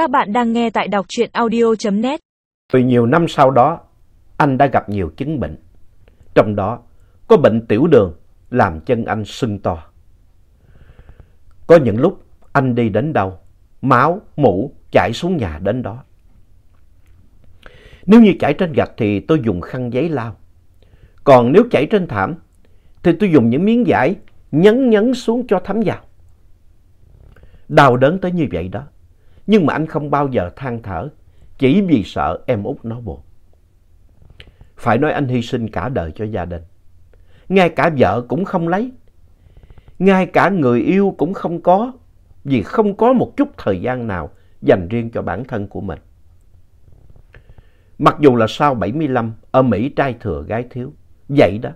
Các bạn đang nghe tại đọc truyện audio.net. Từ nhiều năm sau đó, anh đã gặp nhiều chứng bệnh. Trong đó có bệnh tiểu đường làm chân anh sưng to. Có những lúc anh đi đến đâu, máu, mũ chảy xuống nhà đến đó. Nếu như chảy trên gạch thì tôi dùng khăn giấy lau. Còn nếu chảy trên thảm thì tôi dùng những miếng vải nhấn nhấn xuống cho thấm vào. Đau đớn tới như vậy đó. Nhưng mà anh không bao giờ than thở, chỉ vì sợ em út nó buồn. Phải nói anh hy sinh cả đời cho gia đình. Ngay cả vợ cũng không lấy. Ngay cả người yêu cũng không có, vì không có một chút thời gian nào dành riêng cho bản thân của mình. Mặc dù là sau 75, ở Mỹ trai thừa gái thiếu, vậy đó.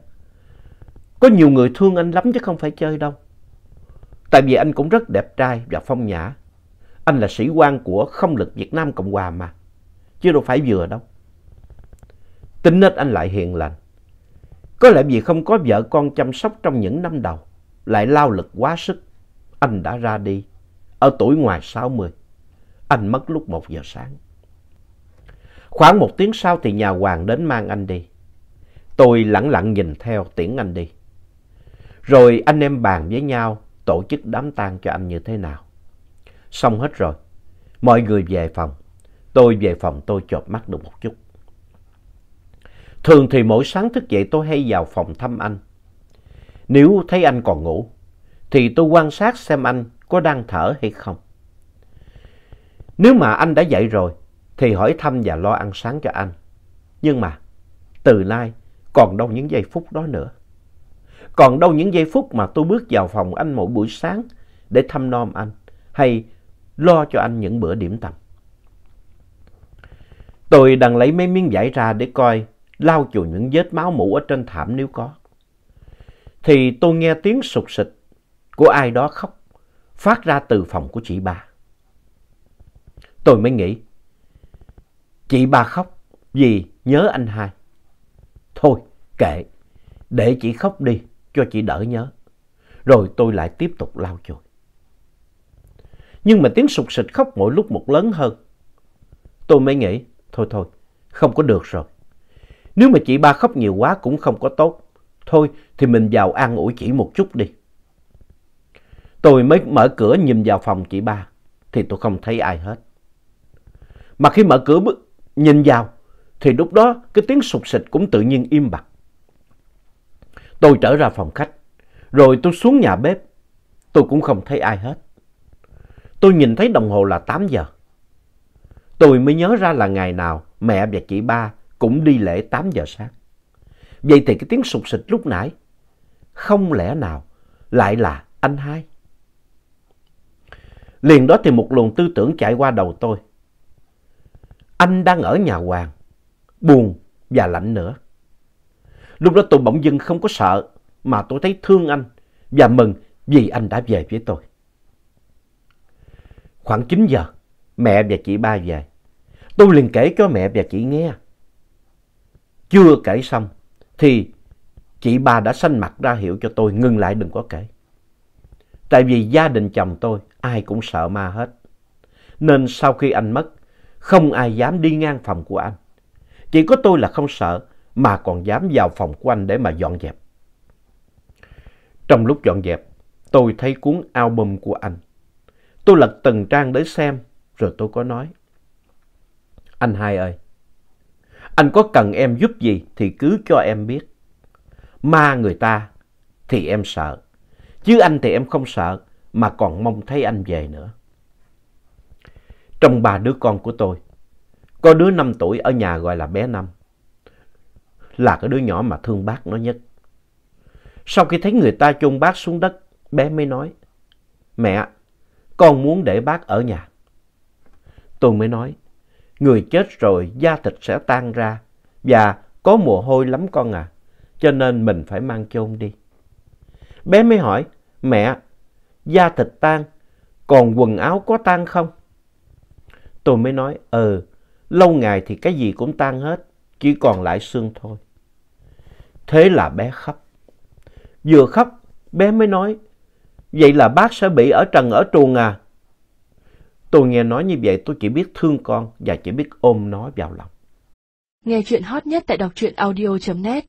Có nhiều người thương anh lắm chứ không phải chơi đâu. Tại vì anh cũng rất đẹp trai và phong nhã. Anh là sĩ quan của không lực Việt Nam Cộng Hòa mà. Chứ đâu phải vừa đâu. Tính nết anh lại hiền lành. Có lẽ vì không có vợ con chăm sóc trong những năm đầu. Lại lao lực quá sức. Anh đã ra đi. Ở tuổi ngoài 60. Anh mất lúc 1 giờ sáng. Khoảng một tiếng sau thì nhà hoàng đến mang anh đi. Tôi lặng lặng nhìn theo tiễn anh đi. Rồi anh em bàn với nhau tổ chức đám tang cho anh như thế nào. Xong hết rồi, mọi người về phòng. Tôi về phòng tôi chợp mắt được một chút. Thường thì mỗi sáng thức dậy tôi hay vào phòng thăm anh. Nếu thấy anh còn ngủ, thì tôi quan sát xem anh có đang thở hay không. Nếu mà anh đã dậy rồi, thì hỏi thăm và lo ăn sáng cho anh. Nhưng mà, từ nay, còn đâu những giây phút đó nữa. Còn đâu những giây phút mà tôi bước vào phòng anh mỗi buổi sáng để thăm nom anh hay lo cho anh những bữa điểm tâm. Tôi đang lấy mấy miếng vải ra để coi lau chùi những vết máu mũ ở trên thảm nếu có. Thì tôi nghe tiếng sụt sịt của ai đó khóc phát ra từ phòng của chị ba. Tôi mới nghĩ, chị ba khóc vì nhớ anh hai. Thôi, kệ, để chị khóc đi cho chị đỡ nhớ. Rồi tôi lại tiếp tục lau chùi. Nhưng mà tiếng sụt sịt khóc mỗi lúc một lớn hơn. Tôi mới nghĩ, thôi thôi, không có được rồi. Nếu mà chị ba khóc nhiều quá cũng không có tốt. Thôi thì mình vào an ủi chị một chút đi. Tôi mới mở cửa nhìn vào phòng chị ba thì tôi không thấy ai hết. Mà khi mở cửa bước nhìn vào thì lúc đó cái tiếng sụt sịt cũng tự nhiên im bặt. Tôi trở ra phòng khách, rồi tôi xuống nhà bếp. Tôi cũng không thấy ai hết. Tôi nhìn thấy đồng hồ là 8 giờ. Tôi mới nhớ ra là ngày nào mẹ và chị ba cũng đi lễ 8 giờ sáng. Vậy thì cái tiếng sụt sịch lúc nãy, không lẽ nào lại là anh hai? Liền đó thì một luồng tư tưởng chạy qua đầu tôi. Anh đang ở nhà hoàng, buồn và lạnh nữa. Lúc đó tôi bỗng dưng không có sợ, mà tôi thấy thương anh và mừng vì anh đã về với tôi. Khoảng 9 giờ, mẹ và chị ba về. Tôi liền kể cho mẹ và chị nghe. Chưa kể xong, thì chị ba đã xanh mặt ra hiệu cho tôi ngừng lại đừng có kể. Tại vì gia đình chồng tôi ai cũng sợ ma hết. Nên sau khi anh mất, không ai dám đi ngang phòng của anh. Chỉ có tôi là không sợ, mà còn dám vào phòng của anh để mà dọn dẹp. Trong lúc dọn dẹp, tôi thấy cuốn album của anh. Tôi lật từng trang để xem, rồi tôi có nói. Anh hai ơi, anh có cần em giúp gì thì cứ cho em biết. Ma người ta thì em sợ, chứ anh thì em không sợ mà còn mong thấy anh về nữa. Trong ba đứa con của tôi, có đứa 5 tuổi ở nhà gọi là bé Năm là cái đứa nhỏ mà thương bác nó nhất. Sau khi thấy người ta chôn bác xuống đất, bé mới nói, Mẹ, con muốn để bác ở nhà. Tôi mới nói, người chết rồi da thịt sẽ tan ra và có mồ hôi lắm con à, cho nên mình phải mang chôn đi. Bé mới hỏi, mẹ, da thịt tan, còn quần áo có tan không? Tôi mới nói, ừ, lâu ngày thì cái gì cũng tan hết, chỉ còn lại xương thôi. Thế là bé khóc. Vừa khóc, bé mới nói, vậy là bác sẽ bị ở trần ở truồng à? Tôi nghe nói như vậy, tôi chỉ biết thương con và chỉ biết ôm nó vào lòng. Nghe chuyện hot nhất tại đọc truyện audio.net